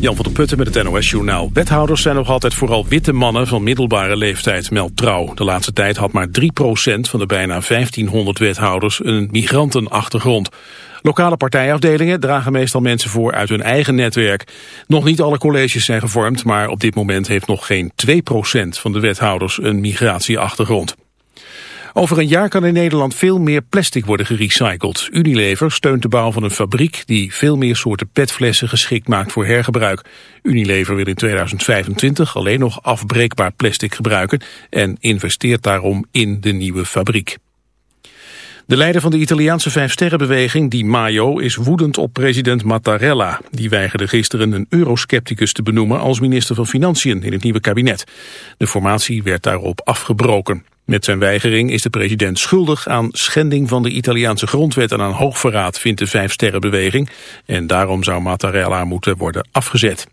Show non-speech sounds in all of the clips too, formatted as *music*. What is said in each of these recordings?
Jan van der Putten met het NOS-journaal. Wethouders zijn nog altijd vooral witte mannen van middelbare leeftijd, meldt Trouw. De laatste tijd had maar 3% van de bijna 1500 wethouders een migrantenachtergrond. Lokale partijafdelingen dragen meestal mensen voor uit hun eigen netwerk. Nog niet alle colleges zijn gevormd, maar op dit moment heeft nog geen 2% van de wethouders een migratieachtergrond. Over een jaar kan in Nederland veel meer plastic worden gerecycled. Unilever steunt de bouw van een fabriek die veel meer soorten petflessen geschikt maakt voor hergebruik. Unilever wil in 2025 alleen nog afbreekbaar plastic gebruiken en investeert daarom in de nieuwe fabriek. De leider van de Italiaanse Vijfsterrenbeweging, Di Maio, is woedend op president Mattarella. Die weigerde gisteren een euroscepticus te benoemen als minister van Financiën in het nieuwe kabinet. De formatie werd daarop afgebroken. Met zijn weigering is de president schuldig aan schending van de Italiaanse grondwet en aan hoogverraad, vindt de Vijfsterrenbeweging. En daarom zou Mattarella moeten worden afgezet.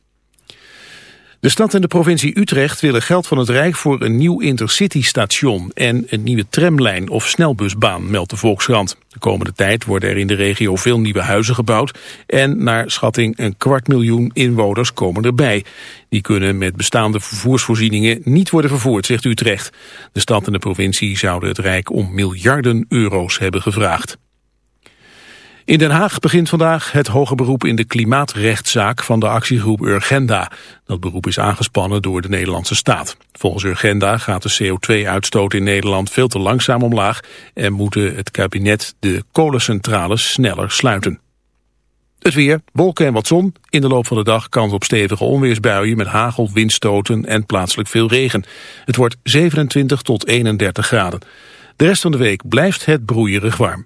De stad en de provincie Utrecht willen geld van het Rijk voor een nieuw intercity-station en een nieuwe tramlijn of snelbusbaan, meldt de Volkskrant. De komende tijd worden er in de regio veel nieuwe huizen gebouwd en naar schatting een kwart miljoen inwoners komen erbij. Die kunnen met bestaande vervoersvoorzieningen niet worden vervoerd, zegt Utrecht. De stad en de provincie zouden het Rijk om miljarden euro's hebben gevraagd. In Den Haag begint vandaag het hoge beroep in de klimaatrechtszaak van de actiegroep Urgenda. Dat beroep is aangespannen door de Nederlandse staat. Volgens Urgenda gaat de CO2-uitstoot in Nederland veel te langzaam omlaag en moeten het kabinet de kolencentrales sneller sluiten. Het weer, wolken en wat zon. In de loop van de dag kans op stevige onweersbuien met hagel, windstoten en plaatselijk veel regen. Het wordt 27 tot 31 graden. De rest van de week blijft het broeierig warm.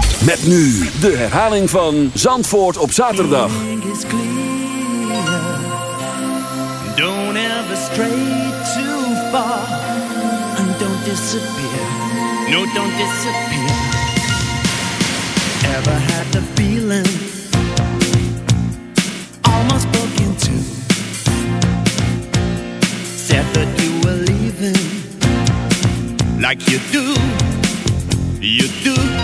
Met nu de herhaling van Zandvoort op zaterdag. Don't ever stray too far. And don't disappear. No, don't disappear. Ever had the feeling almost broke into. Said that you were leaving like you do. You do.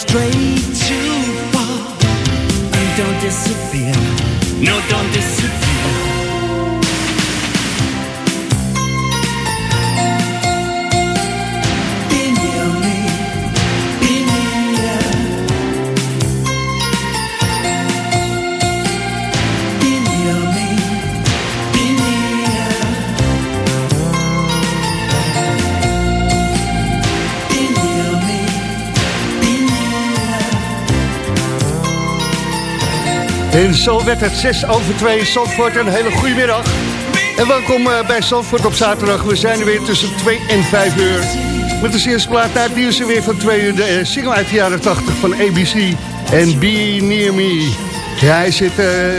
Stray too far. And don't disappear. No, don't disappear. En zo werd het 6 over 2 Zandvoort. Een hele goede middag. En welkom eh, bij Zandvoort op zaterdag. We zijn er weer tussen 2 en 5 uur. Met de eerste plaat naar het nieuws en weer van 2 uur. De eh, single uit de jaren 80 van ABC. En Be Near Me. Ja, hij zit eh,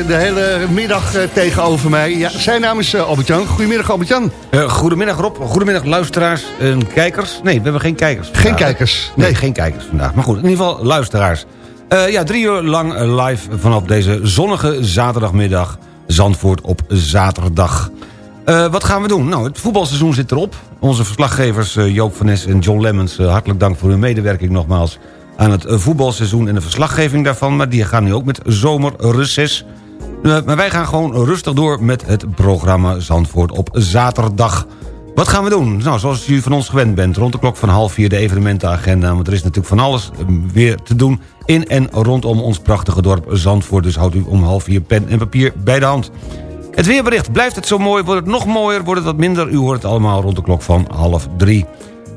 de hele middag tegenover mij. Ja, zijn naam is Albert-Jan. Goedemiddag Albert-Jan. Goedemiddag Rob, goedemiddag luisteraars en kijkers. Nee, we hebben geen kijkers. Geen kijkers. Nee, Nee. geen kijkers vandaag. Maar goed, in ieder geval luisteraars. Eh, ja, drie uur lang eh, live vanaf deze zonnige zaterdagmiddag. Zandvoort op zaterdag. Eh, wat gaan we doen? Nou, het voetbalseizoen zit erop. Onze verslaggevers Joop van Nes en John Lemmens... hartelijk dank voor hun medewerking nogmaals... aan het voetbalseizoen en de verslaggeving daarvan. Maar die gaan nu ook met zomerreces. Maar wij gaan gewoon rustig door met het programma Zandvoort op zaterdag. Wat gaan we doen? Nou, zoals u van ons gewend bent, rond de klok van half vier de evenementenagenda. Want er is natuurlijk van alles eh, weer te doen in en rondom ons prachtige dorp Zandvoort. Dus houdt u om half vier pen en papier bij de hand. Het weerbericht, blijft het zo mooi, wordt het nog mooier, wordt het wat minder. U hoort het allemaal rond de klok van half drie.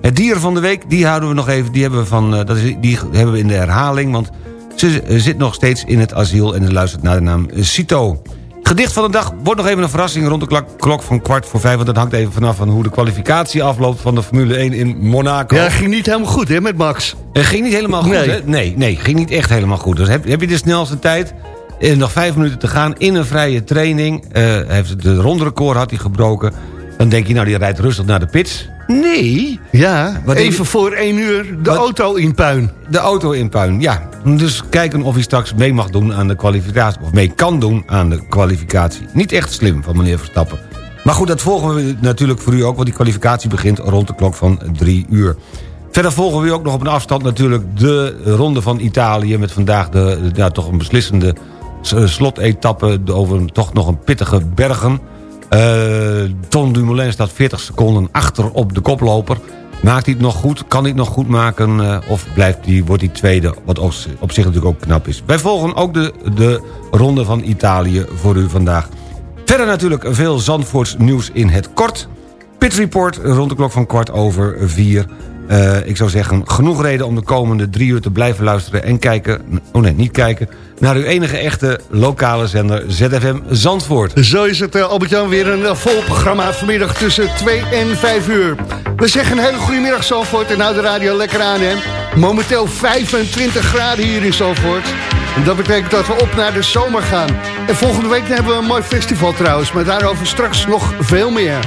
Het dier van de week, die houden we nog even, die hebben we, van, eh, dat is, die hebben we in de herhaling... want ze eh, zit nog steeds in het asiel en ze luistert naar de naam Cito. Gedicht van de dag wordt nog even een verrassing rond de klok, van kwart voor vijf... want dat hangt even vanaf van hoe de kwalificatie afloopt van de Formule 1 in Monaco. Ja, ging niet helemaal goed hè, met Max. Het ging niet helemaal goed, Nee. hè? Nee, nee, ging niet echt helemaal goed. Dus heb, heb je de snelste tijd... En nog vijf minuten te gaan in een vrije training. eh, heeft de ronderecord had hij gebroken. Dan denk je, nou, die rijdt rustig naar de pits. Nee, Ja, even voor 1 uur de Wat- auto in puin. de auto in puin, ja. Dus kijken of hij straks mee mag doen aan de kwalificatie. Of mee kan doen aan de kwalificatie. Niet echt slim van meneer Verstappen. Maar goed, dat volgen we natuurlijk voor u ook... want die kwalificatie begint rond de klok van drie uur. Verder volgen we u ook nog op een afstand natuurlijk... de ronde van Italië... met vandaag de, ja, toch een beslissende slotetappe... over toch nog een pittige bergen... Eh Ton Dumoulin staat 40 seconden achter op de koploper. Maakt hij het nog goed? Kan hij het nog goed maken? eh, of blijft hij, wordt hij tweede? Wat op, op zich natuurlijk ook knap is. Wij volgen ook de, de ronde van Italië voor u vandaag. Verder natuurlijk veel Zandvoorts nieuws in het kort. Pit Report rond de klok van kwart over vier. Eh, ik zou zeggen, genoeg reden om de komende drie uur te blijven luisteren... en kijken, oh nee, niet kijken... naar uw enige echte lokale zender ZFM Zandvoort. Zo is het, eh, Albert-Jan, weer een eh, vol programma vanmiddag tussen 2 en 5 uur. We zeggen een hele goede middag, Zandvoort, en hou de radio lekker aan, hè. Momenteel 25 graden hier in Zandvoort. En dat betekent dat we op naar de zomer gaan. En volgende week hebben we een mooi festival trouwens, maar daarover straks nog veel meer.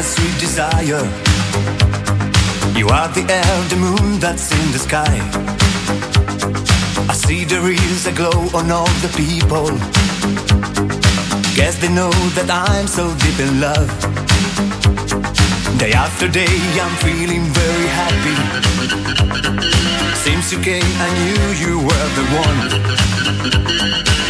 My sweet desire. You are the the moon that's in the sky. I see there is a glow on all the people. Guess they know that I'm so deep in love. Day after day, I'm feeling very happy. Seems you came, I knew you were the one.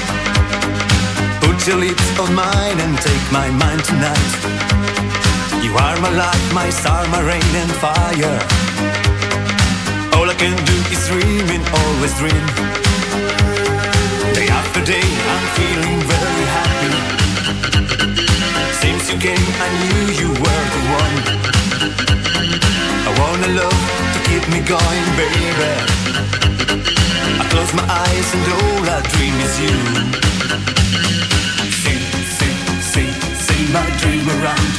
Put your lips on mine and take my mind tonight. You are my light, my star, my rain and fire. All I can do is dream and always dream. Day after day, I'm feeling very happy. Since you came, I knew you were the one. I want a love to keep me going, baby. I close my eyes and all I dream is you. Sing, sing, sing, sing my dream around.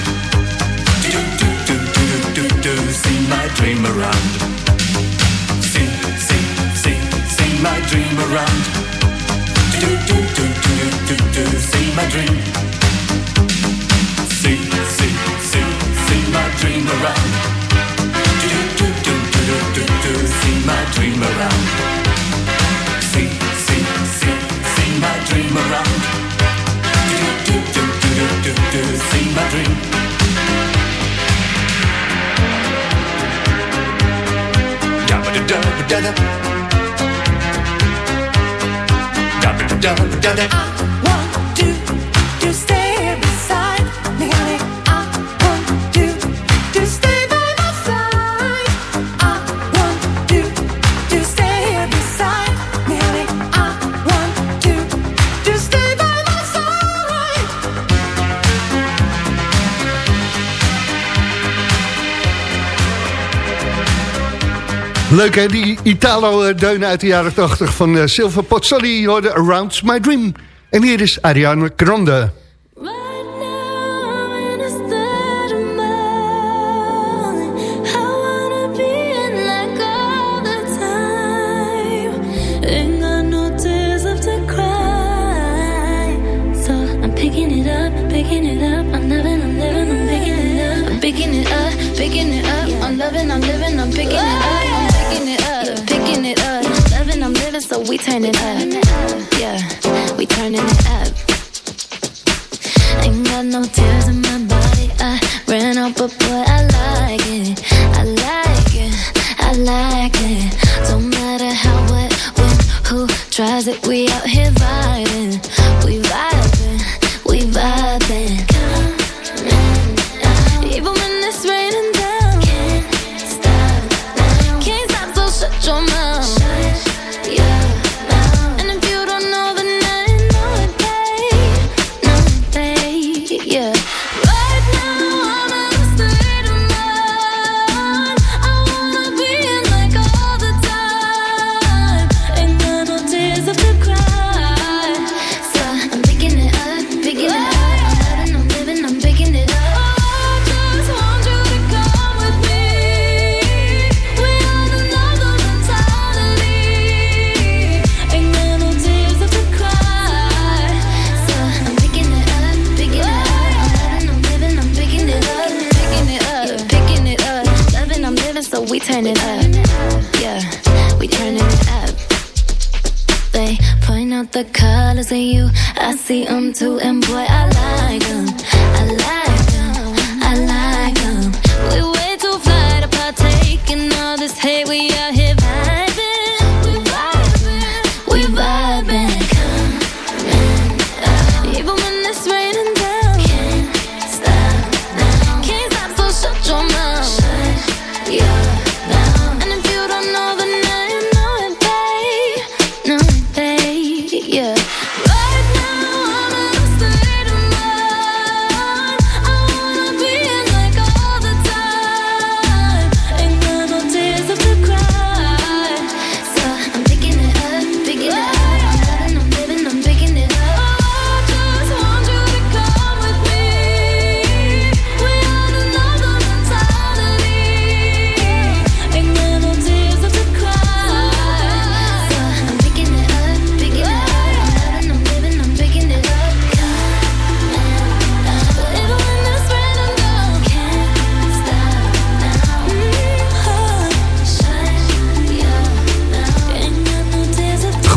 Do, do, do, do, do, do, do, sing my dream around. Sing, sing, sing, sing my dream around. Do, do, do, do, do, do, do, sing my dream. I want to, to stay. Leuk hè, die Italo-deun eh, uit de jaren 80 van eh, Silver Pozzoli hoorde Around My Dream. En hier is Ariane Grande.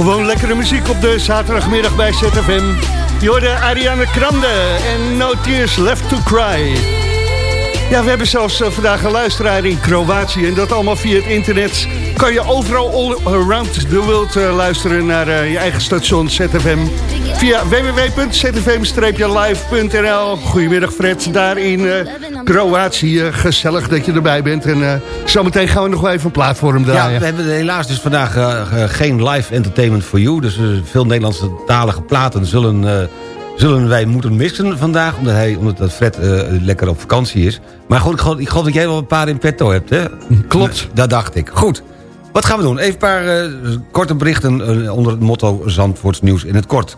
Gewoon lekkere muziek op de zaterdagmiddag bij ZFM. Je hoorde Ariane Krande en No Tears Left to Cry. Ja, we hebben zelfs eh, vandaag een luisteraar in Kroatië. En dat allemaal via het internet. Kan je overal all around the world eh, luisteren naar eh, je eigen station ZFM. Via www.zfm-live.nl. Goedemiddag Fred, daarin. Kroatië. Gezellig dat je erbij bent. En eh, zometeen gaan we nog wel even een plaat voor hem Ja, draaien. we hebben helaas dus vandaag eh, geen live entertainment for you. Dus eh, veel Nederlandse talige platen zullen, zullen wij moeten missen vandaag. Omdat, hij, omdat dat Fred lekker op vakantie is. Maar goed, ik geloof, ik geloof dat jij wel een paar in petto hebt, hè? Klopt. Dat dacht ik. Goed. Wat gaan we doen? Even een paar korte berichten onder het motto Zandvoorts nieuws in het kort.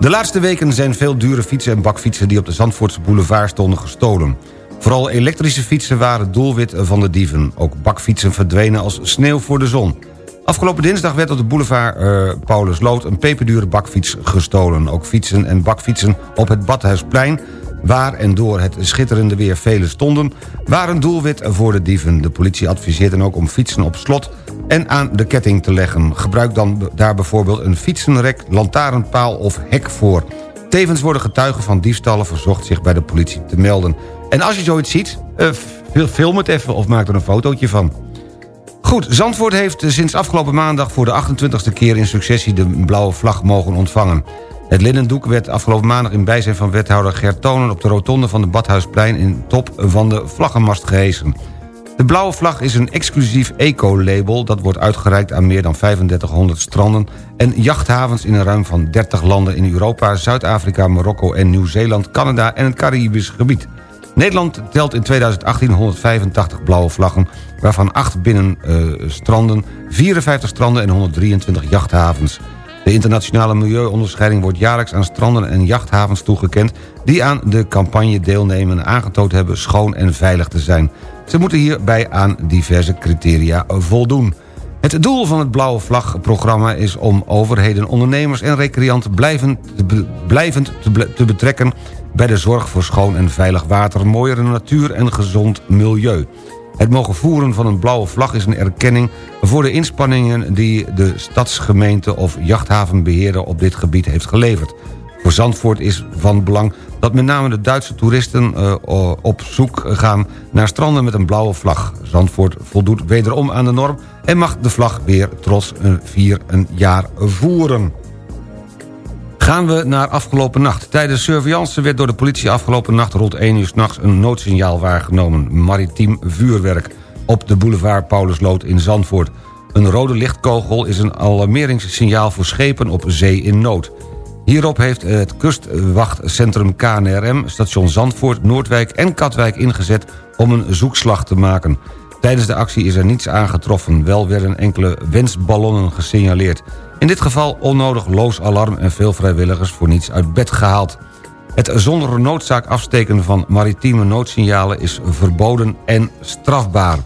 De laatste weken zijn veel dure fietsen en bakfietsen... die op de Zandvoortse boulevard stonden gestolen. Vooral elektrische fietsen waren doelwit van de dieven. Ook bakfietsen verdwenen als sneeuw voor de zon. Afgelopen dinsdag werd op de boulevard eh, Paulus Lood... een peperdure bakfiets gestolen. Ook fietsen en bakfietsen op het Badhuisplein... waar en door het schitterende weer vele stonden... waren doelwit voor de dieven. De politie adviseert dan ook om fietsen op slot en aan de ketting te leggen. Gebruik dan daar bijvoorbeeld een fietsenrek, lantaarnpaal of hek voor. Tevens worden getuigen van diefstallen verzocht zich bij de politie te melden. En als je zoiets ziet, fil- film het even of maak er een fotootje van. Goed, Zandvoort heeft eh, sinds afgelopen maandag... voor de 28e keer in successie de blauwe vlag mogen ontvangen. Het linnendoek werd afgelopen maandag in bijzijn van wethouder Gert Tonen... op de rotonde van de Badhuisplein in top van de vlaggenmast gehesen. De blauwe vlag is een exclusief eco-label... dat wordt uitgereikt aan meer dan 3500 stranden... en jachthavens in een ruim van 30 landen in Europa... Zuid-Afrika, Marokko en Nieuw-Zeeland, Canada en het Caribisch gebied. Nederland telt in 2018 185 blauwe vlaggen... waarvan 8 binnen eh, stranden, 54 stranden en 123 jachthavens. De internationale milieuonderscheiding wordt jaarlijks aan stranden en jachthavens toegekend... die aan de campagne deelnemen en aangetoond hebben schoon en veilig te zijn. Ze moeten hierbij aan diverse criteria voldoen. Het doel van het Blauwe Vlag-programma is om overheden, ondernemers en recreanten blijvend te, te betrekken bij de zorg voor schoon en veilig water, mooiere natuur en gezond milieu. Het mogen voeren van een blauwe vlag is een erkenning voor de inspanningen die de stadsgemeente of jachthavenbeheerder op dit gebied heeft geleverd. Voor Zandvoort is van belang dat met name de Duitse toeristen eh, op zoek gaan naar stranden met een blauwe vlag. Zandvoort voldoet wederom aan de norm en mag de vlag weer trots een vier een jaar voeren. Gaan we naar afgelopen nacht. Tijdens surveillance werd door de politie afgelopen nacht rond 1 uur s'nachts een noodsignaal waargenomen. Maritiem vuurwerk op de boulevard Paulusloot in Zandvoort. Een rode lichtkogel is een alarmeringssignaal voor schepen op zee in nood. Hierop heeft het kustwachtcentrum KNRM, station Zandvoort, Noordwijk en Katwijk ingezet om een zoekslag te maken. Tijdens de actie is er niets aangetroffen. Wel werden enkele wensballonnen gesignaleerd. In dit geval onnodig loos alarm en veel vrijwilligers voor niets uit bed gehaald. Het zonder noodzaak afsteken van maritieme noodsignalen is verboden en strafbaar.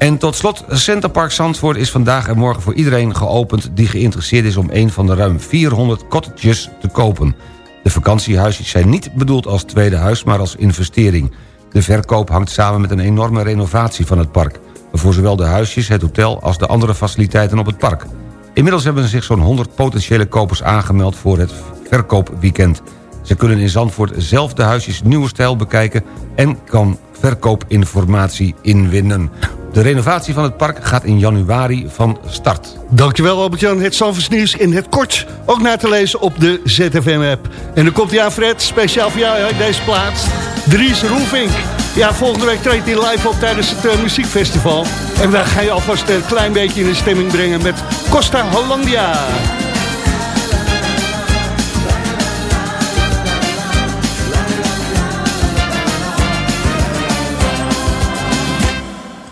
En tot slot, Centerpark Zandvoort is vandaag en morgen voor iedereen geopend... die geïnteresseerd is om een van de ruim 400 cottages te kopen. De vakantiehuisjes zijn niet bedoeld als tweede huis, maar als investering. De verkoop hangt samen met een enorme renovatie van het park. Voor zowel de huisjes, het hotel als de andere faciliteiten op het park. Inmiddels hebben zich zo'n 100 potentiële kopers aangemeld voor het verkoopweekend. Ze kunnen in Zandvoort zelf de huisjes nieuwe stijl bekijken... en kan verkoopinformatie inwinnen. De renovatie van het park gaat in januari van start. Dankjewel Albert-Jan, het Zandvoorts nieuws in het kort. Ook na te lezen op de ZFM-app. En dan komt hij Fred, speciaal voor jou hè, deze plaats. Dries Roelvink. Ja, volgende week treedt hij live op tijdens het eh, muziekfestival. En wij gaan je alvast een klein beetje in de stemming brengen met Costa Hollandia.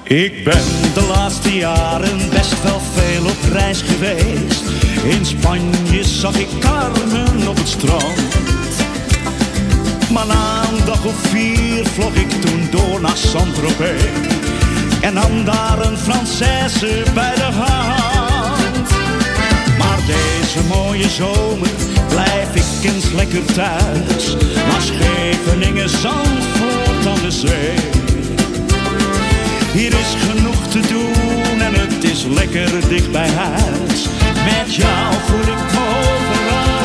Ik ben de laatste jaren best wel veel op reis geweest. In Spanje zag ik Carmen op het strand. Maar na een dag of vier vlog ik toen door naar Saint-Tropez. En nam daar een Française bij de hand. Maar deze mooie zomer blijf ik eens lekker thuis. Maar Scheveningen, Zandvoort aan de zee. Hier is genoeg te doen en het is lekker dicht bij huis. Met jou voel ik me overal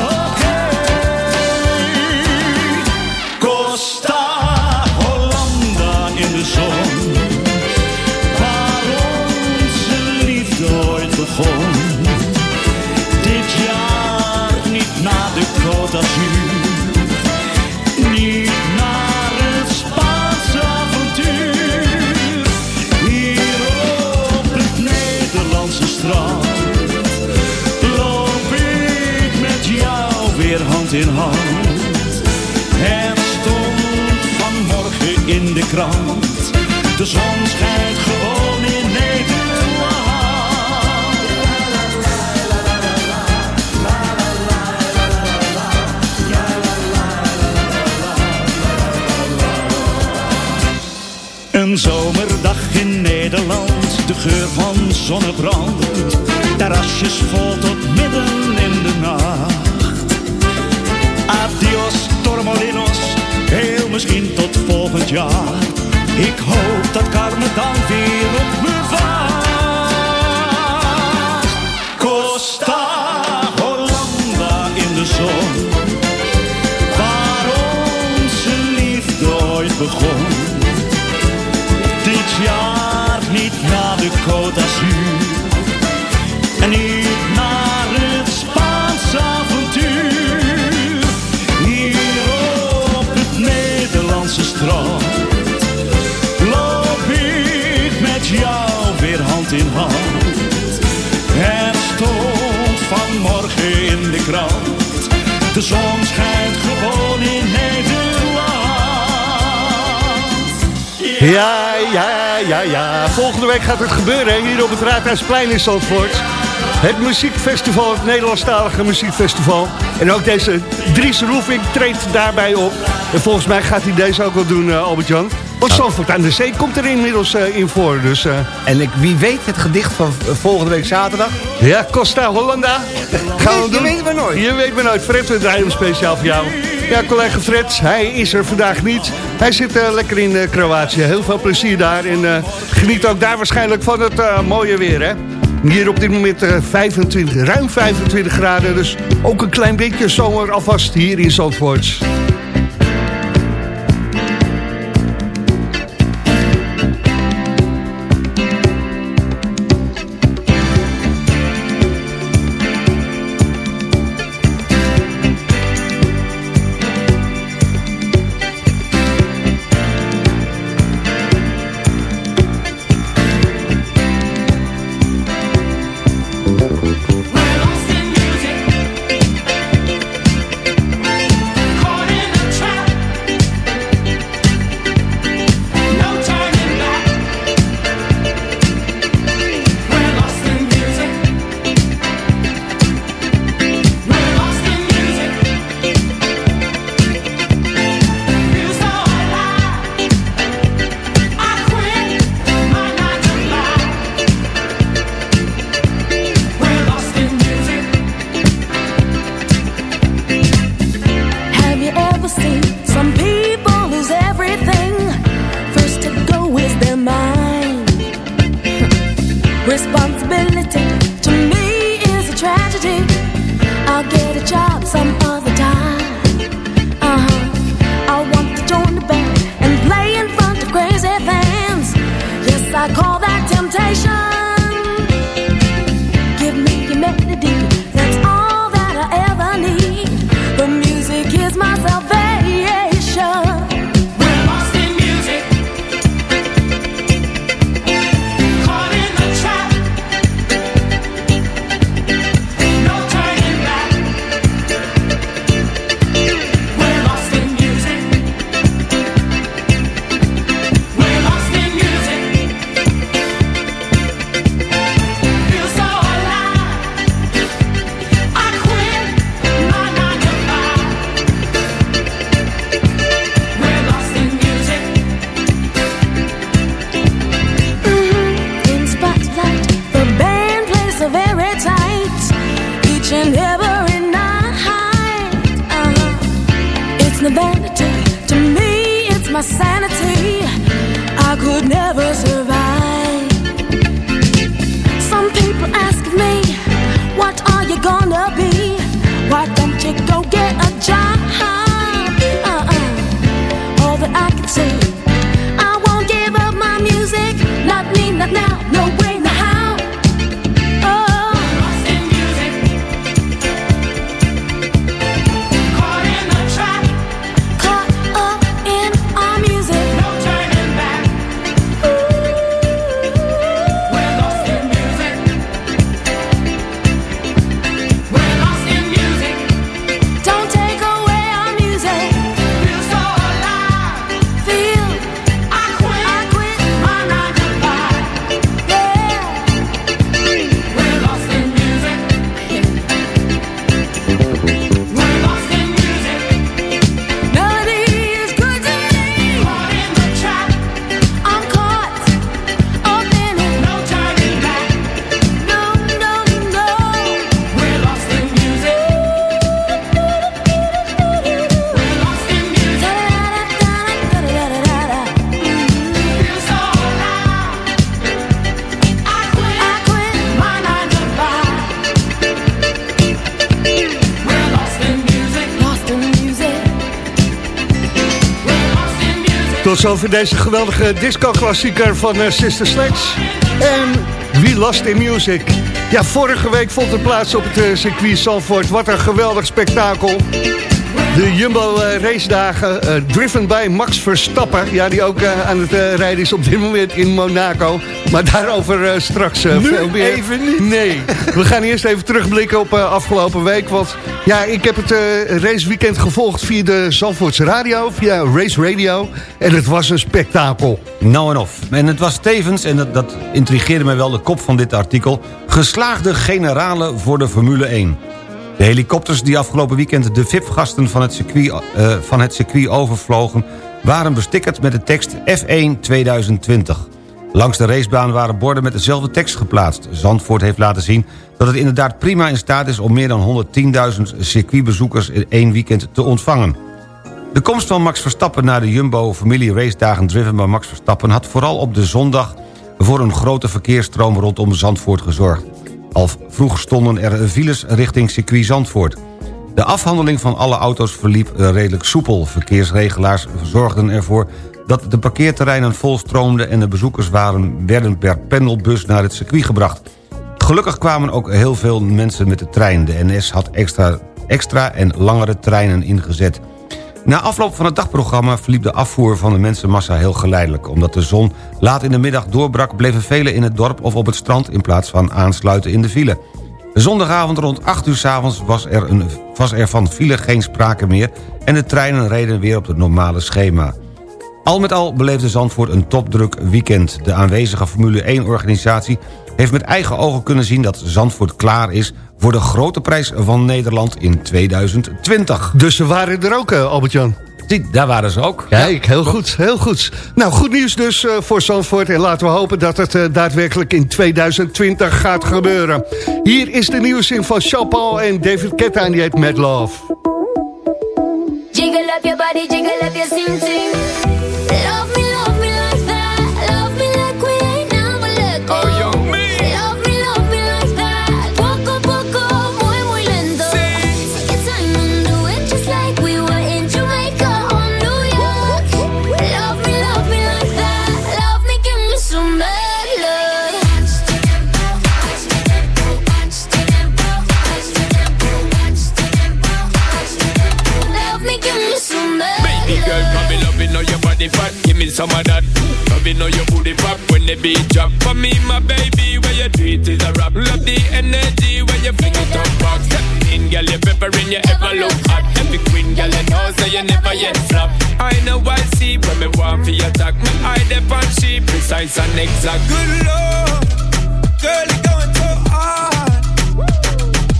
in hand. Het stond vanmorgen in de krant. De zon schijnt gewoon in Nederland. Een zomerdag in Nederland, de geur van zonnebrand. Terrasjes vol tot midden in de nacht. Adios, Tormolinos, heel misschien tot volgend jaar. Ik hoop dat Carmen dan weer op me wacht. Ja, ja, ja, ja. Volgende week gaat het gebeuren hier op het Raadhuisplein in Zandvoort. Het muziekfestival, het Nederlandstalige muziekfestival. En ook deze Dries Roefing treedt daarbij op. En volgens mij gaat hij deze ook wel doen, eh, Albert-Jan. Want Zandvoort aan de Zee komt er inmiddels eh, in voor. Dus eh, En ik, wie weet het gedicht van volgende week zaterdag? ja, Costa Hollanda. Gaan we Je doen. weet maar nooit. Je weet maar nooit. Fred, we draaien hem speciaal voor jou. Ja, collega Fred, hij is er vandaag niet. Hij zit eh, lekker in eh, Kroatië. Heel veel plezier daar. En eh, geniet ook daar waarschijnlijk van het mooie weer, hè? Hier op dit moment eh, 25, ruim 25 graden. Dus ook een klein beetje zomer alvast hier in Zandvoort. Is Tot zover deze geweldige disco-klassieker van eh, Sister Sledge. En We Lost in Music. Ja, vorige week vond het plaats op het eh, circuit Zandvoort. Wat een geweldig spektakel. De Jumbo eh, racedagen, eh, driven bij Max Verstappen. Ja, die ook eh, aan het eh, rijden is op dit moment in Monaco. Maar daarover eh, straks eh, veel meer. even niet. Nee, *laughs* we gaan eerst even terugblikken op uh, afgelopen week. Want ja, ik heb het uh, raceweekend gevolgd via de Zandvoortse radio, via Race Radio. En het was een spektakel. Nou en of. En het was tevens, en dat, dat intrigeerde mij wel de kop van dit artikel... geslaagde generale voor de Formule 1. De helikopters die afgelopen weekend de VIP-gasten van, het circuit, uh, van het circuit overvlogen... waren bestikkerd met de tekst F1 2020. Langs de racebaan waren borden met dezelfde tekst geplaatst. Zandvoort heeft laten zien dat het inderdaad prima in staat is... om meer dan 110.000 circuitbezoekers in één weekend te ontvangen. De komst van Max Verstappen naar de Jumbo Familie Race Dagen Driven by Max Verstappen... had vooral op de zondag voor een grote verkeersstroom rondom Zandvoort gezorgd. Al vroeg stonden er files richting circuit Zandvoort. De afhandeling van alle auto's verliep redelijk soepel. Verkeersregelaars zorgden ervoor dat de parkeerterreinen volstroomden... en de bezoekers waren, werden per pendelbus naar het circuit gebracht. Gelukkig kwamen ook heel veel mensen met de trein. De NS had extra, extra en langere treinen ingezet. Na afloop van het dagprogramma verliep de afvoer van de mensenmassa heel geleidelijk. Omdat de zon laat in de middag doorbrak... bleven velen in het dorp of op het strand... in plaats van aansluiten in de file. Zondagavond rond 8 uur s avonds was er, was er van file geen sprake meer... en de treinen reden weer op het normale schema. Al met al beleefde Zandvoort een topdruk weekend. De aanwezige Formule 1-organisatie heeft met eigen ogen kunnen zien... dat Zandvoort klaar is voor de grote prijs van Nederland in 2020. Dus ze waren er ook, uh, Albert-Jan. Zie, daar waren ze ook. Kijk, heel goed, heel goed. Nou, goed nieuws dus uh, voor Zandvoort. En laten we hopen dat het uh, daadwerkelijk in 2020 gaat gebeuren. Hier is de nieuwszin van Jean-Paul en David Ketta en die heet Mad Love. Jiggle up your body, jiggle up your sing some of that. Love it, know your booty pop when the beat drop. For me, my baby, where you treat is a rap. Love the energy when you fling it up back. Step in, girl, you're peppering, you ever look hot. Every queen, girl, you know, so you never yet flop. I know I see when me want for your attack. Me eye dep on she precise and exact. Good lord, girl, you going so hard.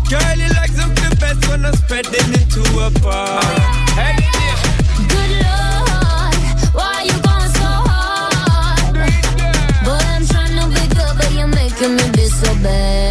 Girl, you like something best when I'm spreading it to a bar. Hey, me disso bem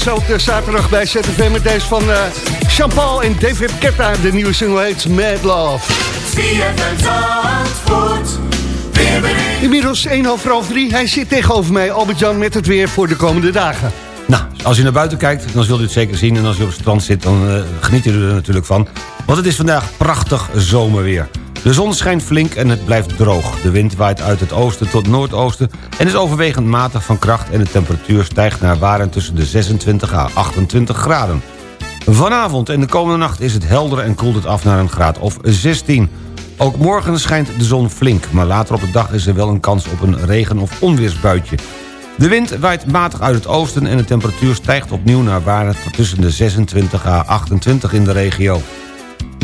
eh, zo op de zaterdag bij ZFM met deze van eh Jean-Paul en David Ketta. De nieuwe single heet Mad Love. Inmiddels 1 half half 3. Hij zit tegenover mij, Albert-Jan, met het weer voor de komende dagen. Nou, als u naar buiten kijkt, dan zult u het zeker zien. En als u op het strand zit, dan eh, geniet u er natuurlijk van. Want het is vandaag prachtig zomerweer. De zon schijnt flink en het blijft droog. De wind waait uit het oosten tot noordoosten... en is overwegend matig van kracht... en de temperatuur stijgt naar waren tussen de 26 à 28 graden. Vanavond en de komende nacht is het helder en koelt het af naar een graad of 16. Ook morgen schijnt de zon flink, maar later op de dag is er wel een kans op een regen- of onweersbuitje. De wind waait matig uit het oosten en de temperatuur stijgt opnieuw naar waarde tussen de 26 à 28 in de regio.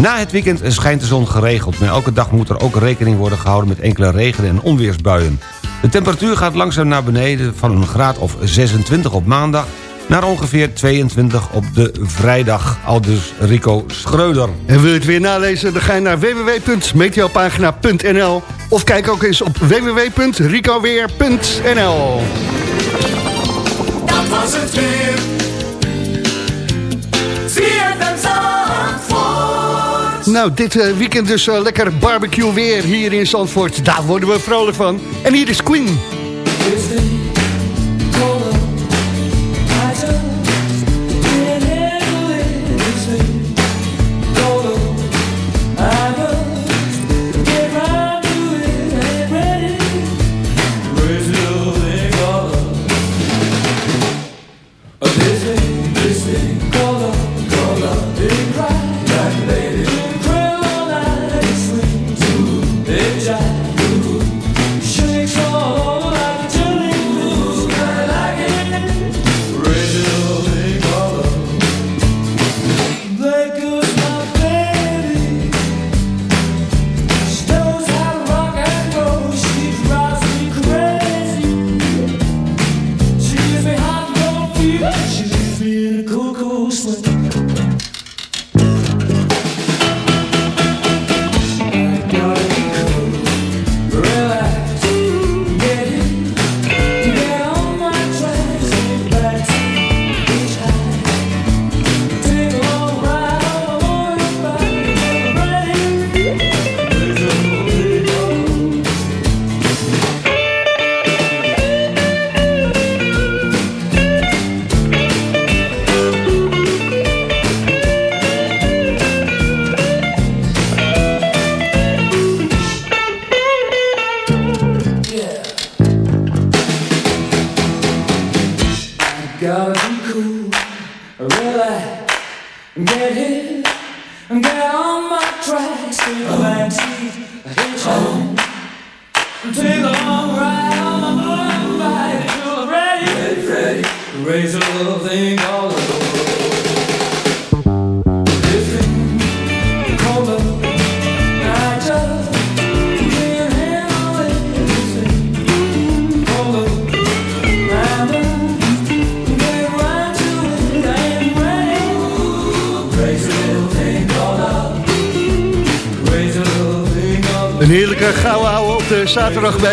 Na het weekend schijnt de zon geregeld, maar elke dag moet er ook rekening worden gehouden met enkele regen- en onweersbuien. De temperatuur gaat langzaam naar beneden van een graad of 26 op maandag naar ongeveer 22 op de vrijdag. Aldus Rico Schreuder. En wil je het weer nalezen, dan ga je naar www.meteopagina.nl of kijk ook eens op www.ricoweer.nl Dat was het weer. Nou, dit eh, weekend dus eh, lekker barbecue weer hier in Zandvoort. Daar worden we vrolijk van. En hier is Queen.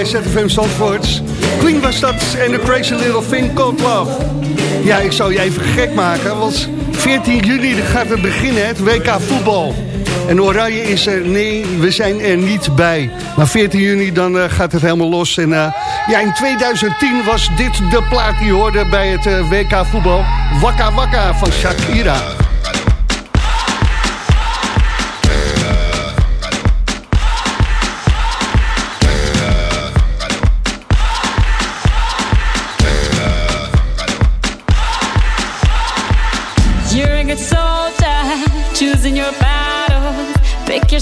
Bij ZFM Zandvoort. Queen was dat en The Crazy Little Thing Called Love. Ja, ik zou je even gek maken, want 14 juni gaat het beginnen, het WK voetbal. En Oranje is er, nee, we zijn er niet bij. Maar 14 juni dan eh, gaat het helemaal los. En eh, ja, in 2010 was dit de plaat die hoorde bij het eh, WK voetbal. Wakka Wakka van Shakira.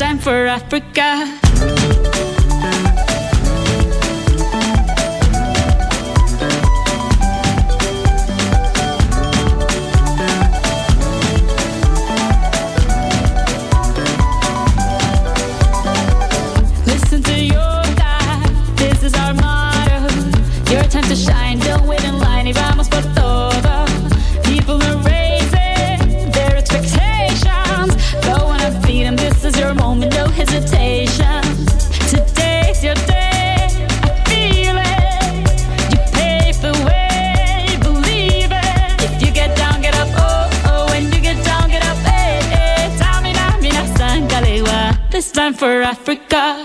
Time for Africa. For Africa.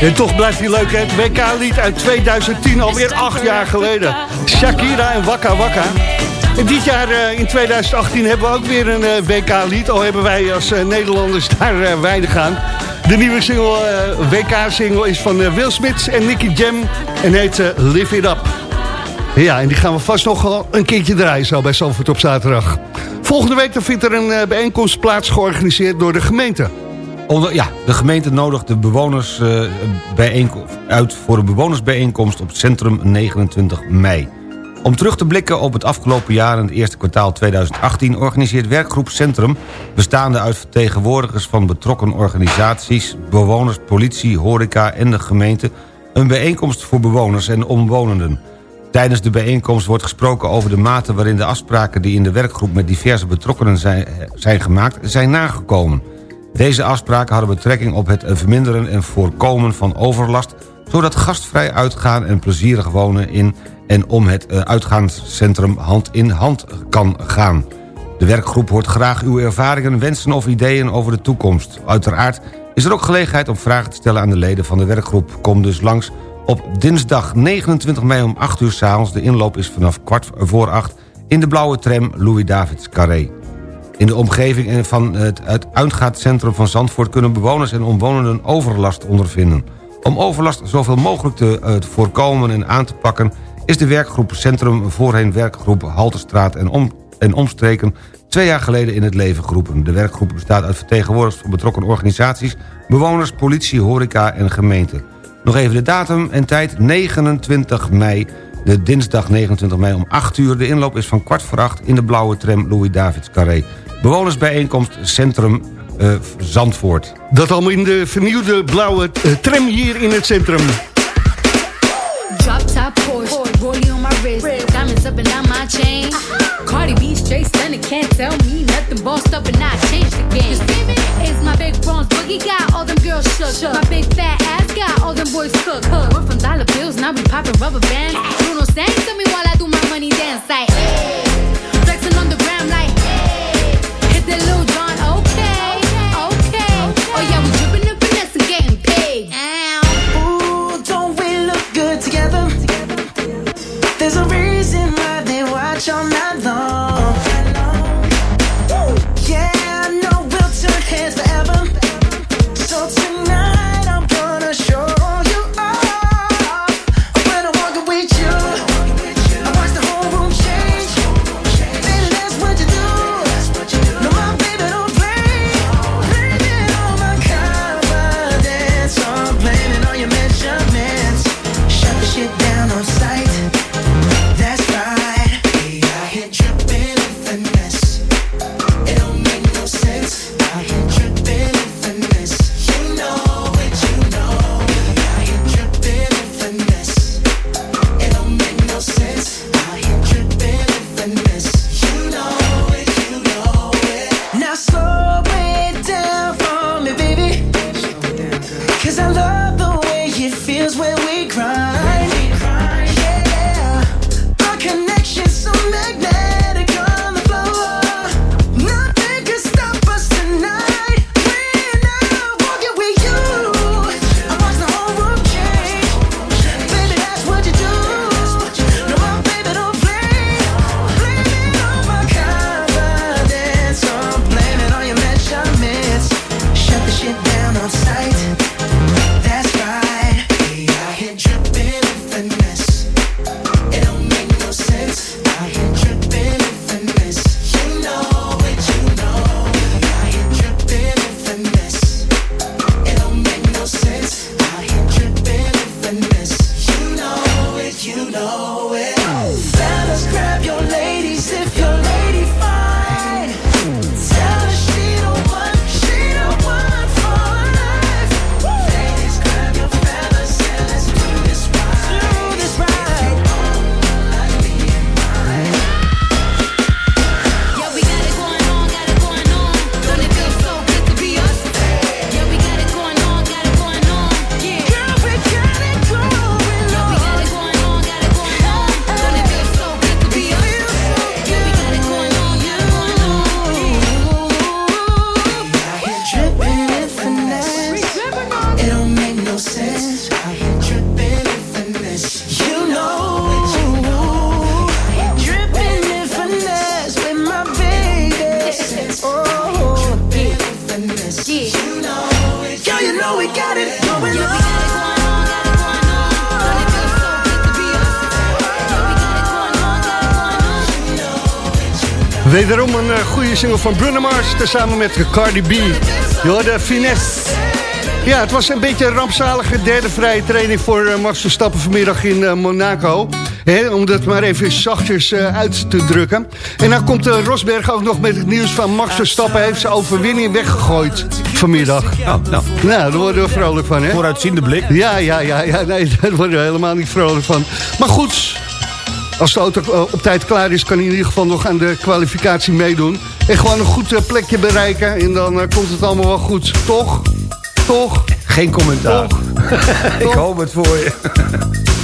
En toch blijft hij leuk, hè? Het WK-lied uit 2010, alweer acht jaar geleden. Shakira en Waka Waka. En dit jaar, eh, in 2018, hebben we ook weer een eh, WK-lied. Al hebben wij als eh, Nederlanders *laughs* daar weinig aan. De nieuwe single, WK-single is van Will Smith en Nicky Jam. En heet Live It Up. Ja, en die gaan we vast nog een keertje draaien zo bij Zalvoort op zaterdag. Volgende week dan vindt er een bijeenkomst plaats georganiseerd door de gemeente. Ja, de gemeente nodigt de bewoners eh, uit voor een bewonersbijeenkomst op Centrum 29 mei. Om terug te blikken op het afgelopen jaar en het eerste kwartaal 2018... organiseert werkgroep Centrum, bestaande uit vertegenwoordigers van betrokken organisaties... bewoners, politie, horeca en de gemeente... een bijeenkomst voor bewoners en omwonenden. Tijdens de bijeenkomst wordt gesproken over de mate waarin de afspraken... die in de werkgroep met diverse betrokkenen zijn, zijn gemaakt, zijn nagekomen. Deze afspraken hadden betrekking op het verminderen en voorkomen van overlast... zodat gastvrij uitgaan en plezierig wonen in en om het eh, uitgaanscentrum hand in hand kan gaan. De werkgroep hoort graag uw ervaringen, wensen of ideeën over de toekomst. Uiteraard is er ook gelegenheid om vragen te stellen aan de leden van de werkgroep. Kom dus langs op dinsdag 29 mei om 8 uur s'avonds. De inloop is vanaf kwart voor 8 in de blauwe tram Louis Davids Carré. In de omgeving van het, uitgaatcentrum van Zandvoort... kunnen bewoners en omwonenden overlast ondervinden. Om overlast zoveel mogelijk te eh, voorkomen en aan te pakken... is de werkgroep Centrum voorheen werkgroep Halterstraat en, om, en omstreken... twee jaar geleden in het leven geroepen. De werkgroep bestaat uit vertegenwoordigers van betrokken organisaties... bewoners, politie, horeca en gemeente. Nog even de datum en tijd, 29 mei... De dinsdag 29 mei om 8 uur. De inloop is van kwart voor 8 in de blauwe tram Louis Davids Carré. Bewonersbijeenkomst Centrum eh, Zandvoort. Dat allemaal in de vernieuwde blauwe eh, tram hier in het centrum. Drop top Porsche, rollie on my wrist, diamonds up and down my chain. Cardi B straight stunning, can't tell me nothing. Bossed up and I changed the game. It's my big bronze boogie got all them girls shook. My big fat ass got all them boys cooked. We're from dollar bills, now we popping rubber bands. Bruno sang to me while I do my money dance like. Hey. Flexing on the gram like. Okay, okay. Oh yeah, we and and getting paid. Ooh, don't we look good together? There's a reason why they watch all night long. goede single van Bruno Mars, tezamen met Cardi B. de Finesse. Ja, het was een beetje een rampzalige derde vrije training voor eh, Max Verstappen vanmiddag in eh, Monaco. He, om dat maar even zachtjes eh, uit te drukken. En dan komt Rosberg ook nog met het nieuws van Max Verstappen heeft zijn overwinning weggegooid vanmiddag. Oh, nou. nou, daar worden we vrolijk van, hè? Vooruitziende blik. Ja, ja, ja, ja nee, *laughs* daar worden we helemaal niet vrolijk van. Maar goed, als de auto eh, op tijd klaar is, kan hij in ieder geval nog aan de kwalificatie meedoen. En gewoon een goed eh, plekje bereiken en dan eh, komt het allemaal wel goed. Toch? Toch? Geen commentaar. Toch? *laughs* Ik hoop het voor je. *laughs*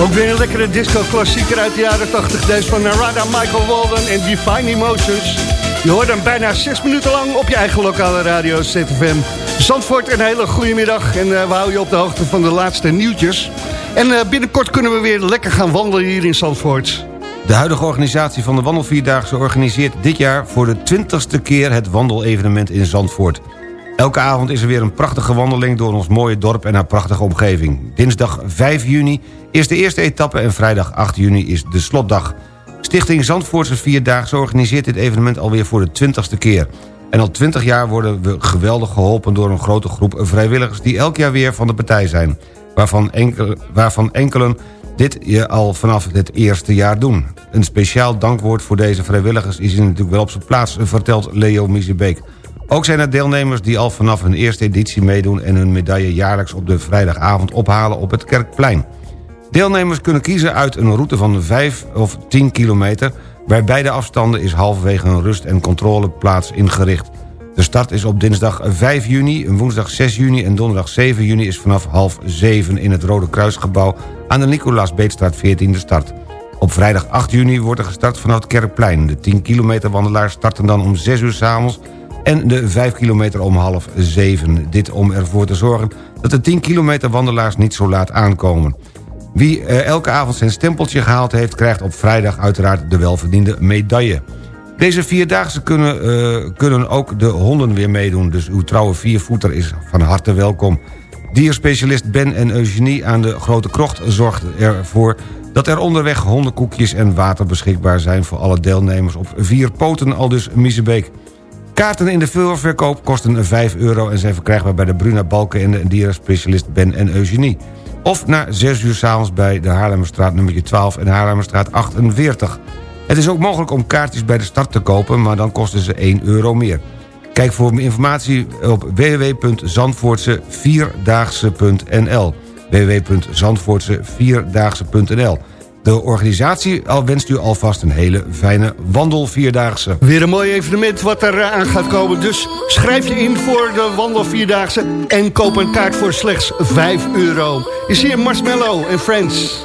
Ook weer een lekkere disco-klassieker uit de jaren 80. Deze van Narada, Michael Walden en Divine Emotions. Je hoort hem bijna zes minuten lang op je eigen lokale radio ZFM. Zandvoort, een hele goede middag. En eh, we houden je op de hoogte van de laatste nieuwtjes. En eh, binnenkort kunnen we weer lekker gaan wandelen hier in Zandvoort. De huidige organisatie van de Wandelvierdaagse organiseert dit jaar voor de twintigste keer het wandelevenement in Zandvoort. Elke avond is er weer een prachtige wandeling door ons mooie dorp en haar prachtige omgeving. Dinsdag 5 juni is de eerste etappe en vrijdag 8 juni is de slotdag. Stichting Zandvoortse Vierdaagse organiseert dit evenement alweer voor de twintigste keer. En al 20 jaar worden we geweldig geholpen door een grote groep vrijwilligers... die elk jaar weer van de partij zijn. Waarvan, enkele, waarvan enkelen dit je al vanaf het eerste jaar doen. Een speciaal dankwoord voor deze vrijwilligers is natuurlijk wel op zijn plaats... vertelt Leo Miezebeek. Ook zijn er deelnemers die al vanaf hun eerste editie meedoen... en hun medaille jaarlijks op de vrijdagavond ophalen op het Kerkplein. Deelnemers kunnen kiezen uit een route van 5 of 10 kilometer... bij beide afstanden is halverwege een rust- en controleplaats ingericht. De start is op dinsdag 5 juni, woensdag 6 juni en donderdag 7 juni... is vanaf half 7 in het Rode Kruisgebouw aan de Nicolaas Beetstraat 14 de start. Op vrijdag 8 juni wordt er gestart vanaf het Kerkplein. De 10 kilometer wandelaars starten dan om 6 uur s'avonds... en de 5 kilometer om half 7. Dit om ervoor te zorgen dat de 10 kilometer wandelaars niet zo laat aankomen. Wie eh, elke avond zijn stempeltje gehaald heeft... krijgt op vrijdag uiteraard de welverdiende medaille. Deze vierdaagse kunnen, eh, kunnen ook de honden weer meedoen... dus uw trouwe viervoeter is van harte welkom. Dierspecialist Ben en Eugenie aan de Grote Krocht zorgt ervoor... dat er onderweg hondenkoekjes en water beschikbaar zijn... voor alle deelnemers op vier poten, al dus Miezebeek. Kaarten in de voorverkoop kosten 5 euro... en zijn verkrijgbaar bij de Bruna Balkenende en dierenspecialist Ben en Eugenie. Of na 6 uur s'avonds bij de Haarlemmerstraat nummer 12 en Haarlemmerstraat 48. Het is ook mogelijk om kaartjes bij de start te kopen... maar dan kosten ze 1 euro meer. Kijk voor meer informatie op www.zandvoortsevierdaagse.nl www.zandvoortsevierdaagse.nl De organisatie al wenst u alvast een hele fijne wandelvierdaagse. Weer een mooi evenement wat er eh, aan gaat komen. Dus schrijf je in voor de Wandelvierdaagse en koop een kaart voor slechts 5 euro. Is hier Marshmallow en Friends.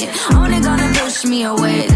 shit. Only gonna push me away,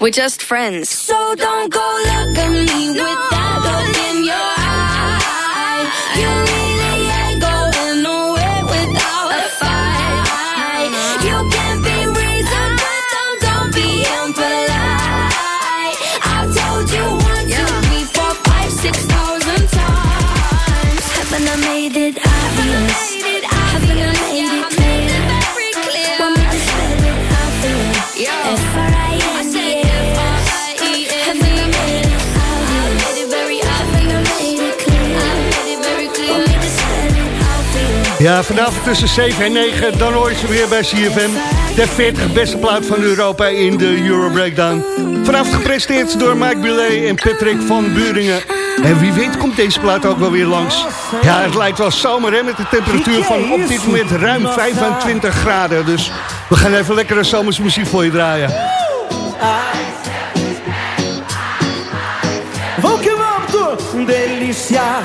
We're just friends. So don't go look Ja, vanavond tussen 7 en 9, dan hoor je ze weer bij CFM. De 40 beste plaat van Europa in de Euro Breakdown. Vanavond gepresenteerd door Mike Bulet en Patrick van Buringen. En wie weet komt deze plaat ook wel weer langs. Ja, het lijkt wel zomer hè, met de temperatuur van op dit moment ruim 25 graden. Dus we gaan even lekkere zomersmuziek voor je draaien. Vou que vamos, delícia.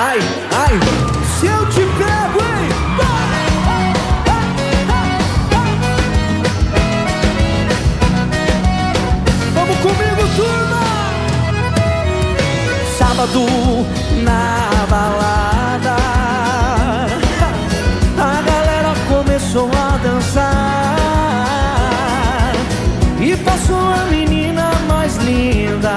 Ai, ai, se eu te pego, hein? Vamos comigo, turma! Sábado na balada, a galera começou a dançar e passou a menina mais linda.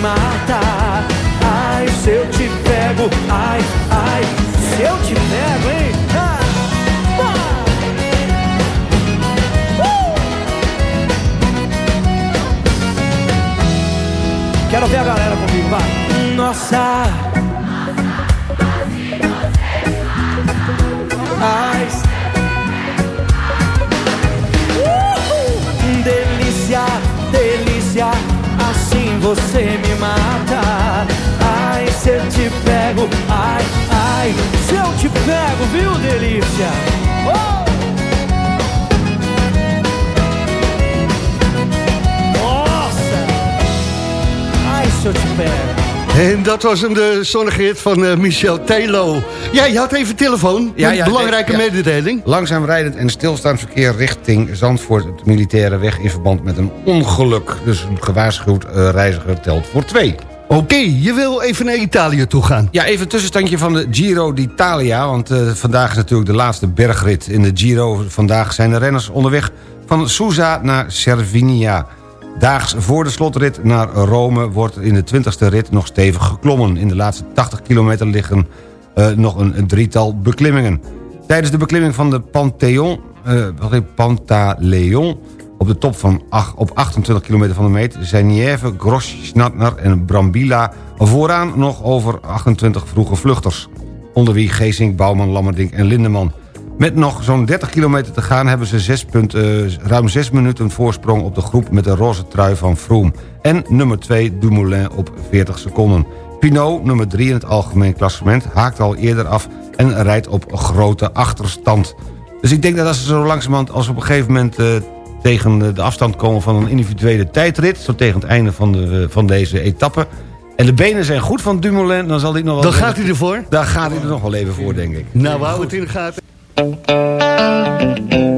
mata. Você me mata. Ai, se eu te pego, ai, ai, se eu te pego, viu, delícia? Oh! Nossa! Ai, se eu te pego. En dat was hem, de zonnige hit van eh, Michel Telo. Ja, je had even telefoon. Een belangrijke ja. mededeling. Langzaam rijdend en stilstaand verkeer richting Zandvoort... het militaire weg in verband met een ongeluk. Dus een gewaarschuwd eh, reiziger telt voor twee. Oké, je wil even naar Italië toe gaan. Ja, even een tussenstandje van de Giro d'Italia. Want eh, vandaag is natuurlijk de laatste bergrit in de Giro. Vandaag zijn de renners onderweg van Susa naar Cervinia. Daags voor de slotrit naar Rome wordt in de 20ste rit nog stevig geklommen. In de laatste 80 kilometer liggen eh, nog een, drietal beklimmingen. Tijdens de beklimming van de Pantheon, heet Pantaleon... op de top van ach- op 28 kilometer van de meet... zijn Nieve, Grosschnatner en Brambilla vooraan nog over 28 vroege vluchters. Onder wie Geesink, Bouwman, Lammerdink en Lindeman. Met nog zo'n 30 kilometer te gaan hebben ze 6 punt, eh, ruim 6 minuten voorsprong op de groep met de roze trui van Froome. En nummer 2 Dumoulin op 40 seconden. Pinot, nummer 3 in het algemeen klassement, haakt al eerder af en rijdt op grote achterstand. Dus ik denk dat als ze zo langzamerhand, als op een gegeven moment eh, tegen de- de afstand komen van een individuele tijdrit, zo tegen het einde van, de, van deze etappe, en de benen zijn goed van Dumoulin, dan zal hij nog wel... Dan gaat hij ervoor? Daar gaat hij er nog wel even voor, denk ik. Nou, we houden het in de gaten. Thank you.